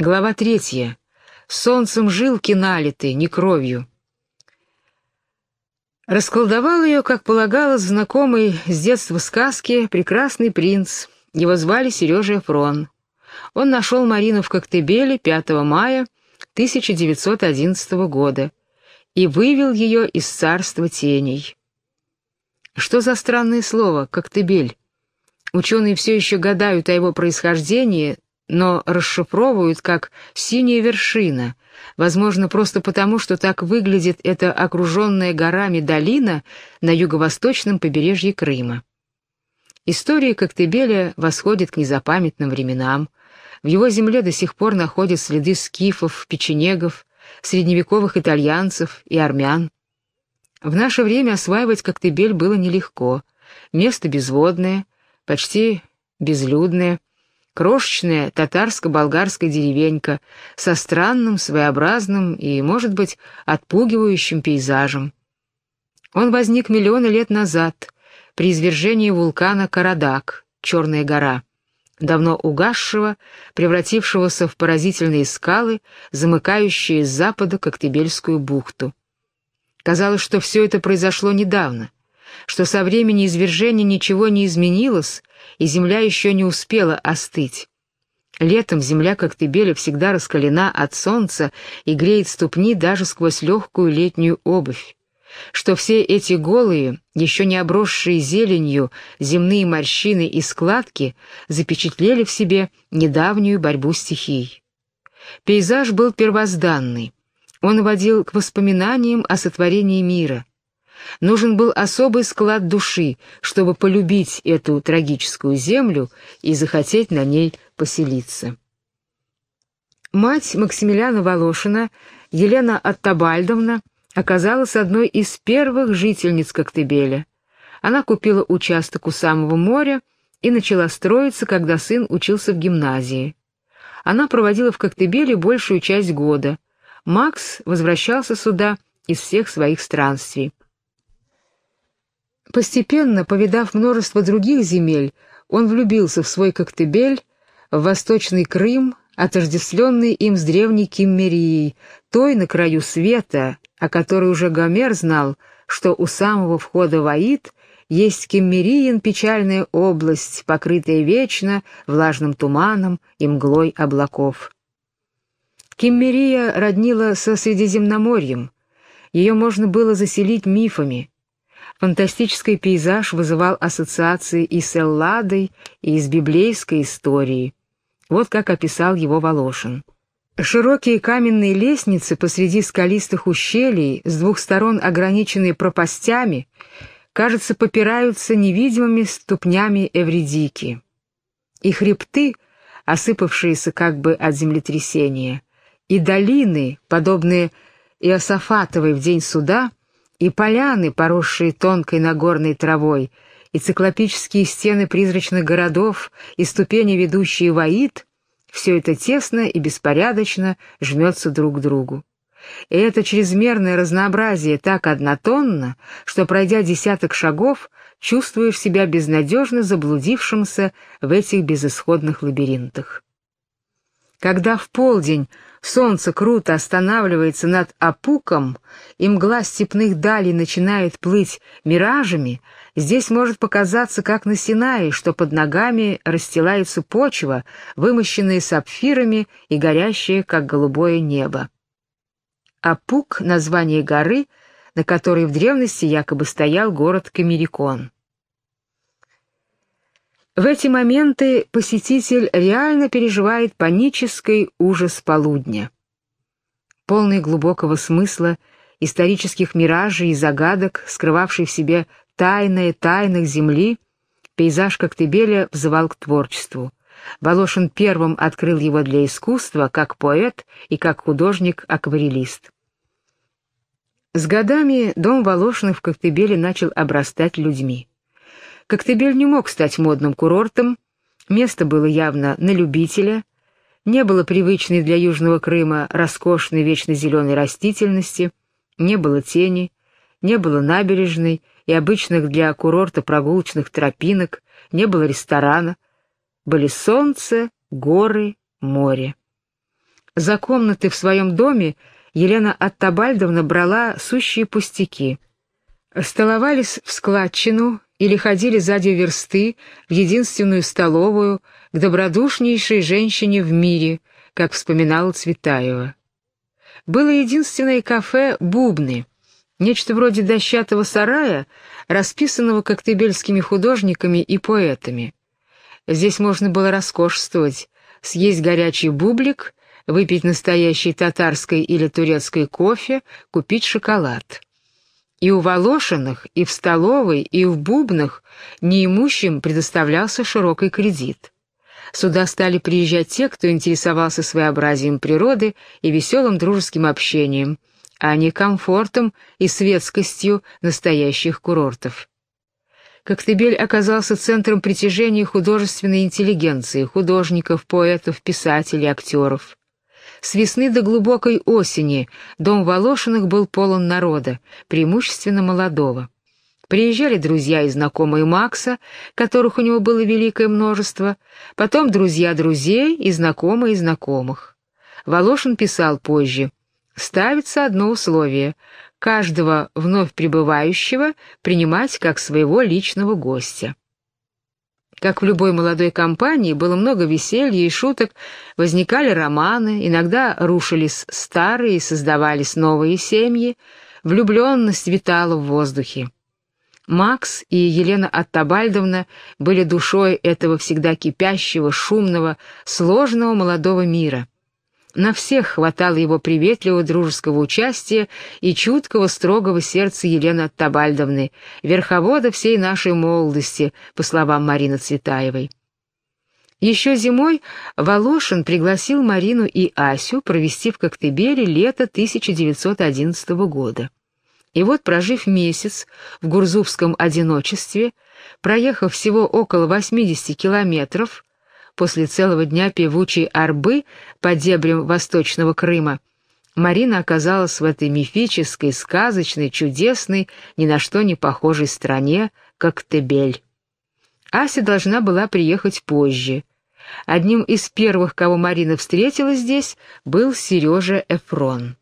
Глава третья. Солнцем жилки налиты, не кровью. Расколдовал ее, как полагалось, знакомый с детства сказки прекрасный принц. Его звали Сережа Фрон. Он нашел Марину в Коктебеле 5 мая 1911 года и вывел ее из царства теней. Что за странное слово «коктебель»? Ученые все еще гадают о его происхождении, но расшифровывают как «синяя вершина», возможно, просто потому, что так выглядит эта окруженная горами долина на юго-восточном побережье Крыма. История Коктебеля восходит к незапамятным временам. В его земле до сих пор находят следы скифов, печенегов, средневековых итальянцев и армян. В наше время осваивать Коктебель было нелегко. Место безводное, почти безлюдное, крошечная татарско-болгарская деревенька со странным, своеобразным и, может быть, отпугивающим пейзажем. Он возник миллионы лет назад при извержении вулкана Карадак, Черная гора, давно угасшего, превратившегося в поразительные скалы, замыкающие с запада Коктебельскую бухту. Казалось, что все это произошло недавно, что со времени извержения ничего не изменилось, и земля еще не успела остыть. Летом земля Коктебеля всегда раскалена от солнца и греет ступни даже сквозь легкую летнюю обувь. Что все эти голые, еще не обросшие зеленью, земные морщины и складки запечатлели в себе недавнюю борьбу стихий. Пейзаж был первозданный. Он водил к воспоминаниям о сотворении мира — Нужен был особый склад души, чтобы полюбить эту трагическую землю и захотеть на ней поселиться. Мать Максимилиана Волошина, Елена Оттабальдовна, оказалась одной из первых жительниц Коктебеля. Она купила участок у самого моря и начала строиться, когда сын учился в гимназии. Она проводила в Коктебеле большую часть года. Макс возвращался сюда из всех своих странствий. Постепенно, повидав множество других земель, он влюбился в свой Коктебель, в Восточный Крым, отождествленный им с древней Киммерией, той на краю света, о которой уже Гомер знал, что у самого входа в Аид есть Киммериен печальная область, покрытая вечно влажным туманом и мглой облаков. Киммерия роднила со Средиземноморьем. Ее можно было заселить мифами, Фантастический пейзаж вызывал ассоциации и с Элладой, и с библейской историей. Вот как описал его Волошин. Широкие каменные лестницы посреди скалистых ущелий, с двух сторон ограниченные пропастями, кажется, попираются невидимыми ступнями Эвредики. И хребты, осыпавшиеся как бы от землетрясения, и долины, подобные Иосафатовой в день суда, и поляны, поросшие тонкой нагорной травой, и циклопические стены призрачных городов, и ступени, ведущие в Аид, все это тесно и беспорядочно жмется друг к другу. И это чрезмерное разнообразие так однотонно, что, пройдя десяток шагов, чувствуешь себя безнадежно заблудившимся в этих безысходных лабиринтах. Когда в полдень солнце круто останавливается над опуком, и мгла степных далей начинает плыть миражами, здесь может показаться, как на Синае, что под ногами расстилается почва, вымощенная сапфирами и горящая, как голубое небо. Апук — название горы, на которой в древности якобы стоял город Камерикон. В эти моменты посетитель реально переживает панический ужас полудня. Полный глубокого смысла, исторических миражей и загадок, скрывавший в себе тайное тайных земли, пейзаж Коктебеля взывал к творчеству. Волошин первым открыл его для искусства, как поэт и как художник-акварелист. С годами дом Волошиных в Коктебеле начал обрастать людьми. Коктебель не мог стать модным курортом, место было явно на любителя, не было привычной для Южного Крыма роскошной вечно зеленой растительности, не было тени, не было набережной и обычных для курорта прогулочных тропинок, не было ресторана, были солнце, горы, море. За комнаты в своем доме Елена Оттабальдовна брала сущие пустяки. Столовались в складчину или ходили сзади версты в единственную столовую к добродушнейшей женщине в мире, как вспоминала Цветаева. Было единственное кафе «Бубны», нечто вроде дощатого сарая, расписанного коктебельскими художниками и поэтами. Здесь можно было роскошествовать, съесть горячий бублик, выпить настоящий татарской или турецкой кофе, купить шоколад. И у Волошиных, и в столовой, и в бубнах неимущим предоставлялся широкий кредит. Сюда стали приезжать те, кто интересовался своеобразием природы и веселым дружеским общением, а не комфортом и светскостью настоящих курортов. Коктебель оказался центром притяжения художественной интеллигенции, художников, поэтов, писателей, актеров. С весны до глубокой осени дом Волошиных был полон народа, преимущественно молодого. Приезжали друзья и знакомые Макса, которых у него было великое множество, потом друзья друзей и знакомые знакомых. Волошин писал позже, «Ставится одно условие — каждого вновь прибывающего принимать как своего личного гостя». Как в любой молодой компании, было много веселья и шуток, возникали романы, иногда рушились старые и создавались новые семьи, влюбленность витала в воздухе. Макс и Елена Оттабальдовна были душой этого всегда кипящего, шумного, сложного молодого мира. На всех хватало его приветливого дружеского участия и чуткого, строгого сердца Елены Оттабальдовны, верховода всей нашей молодости, по словам Марины Цветаевой. Еще зимой Волошин пригласил Марину и Асю провести в Коктебеле лето 1911 года. И вот, прожив месяц в гурзувском одиночестве, проехав всего около 80 километров, после целого дня певучей арбы по дебрям Восточного Крыма, Марина оказалась в этой мифической, сказочной, чудесной, ни на что не похожей стране, как Тебель. Ася должна была приехать позже. Одним из первых, кого Марина встретила здесь, был Сережа Эфрон.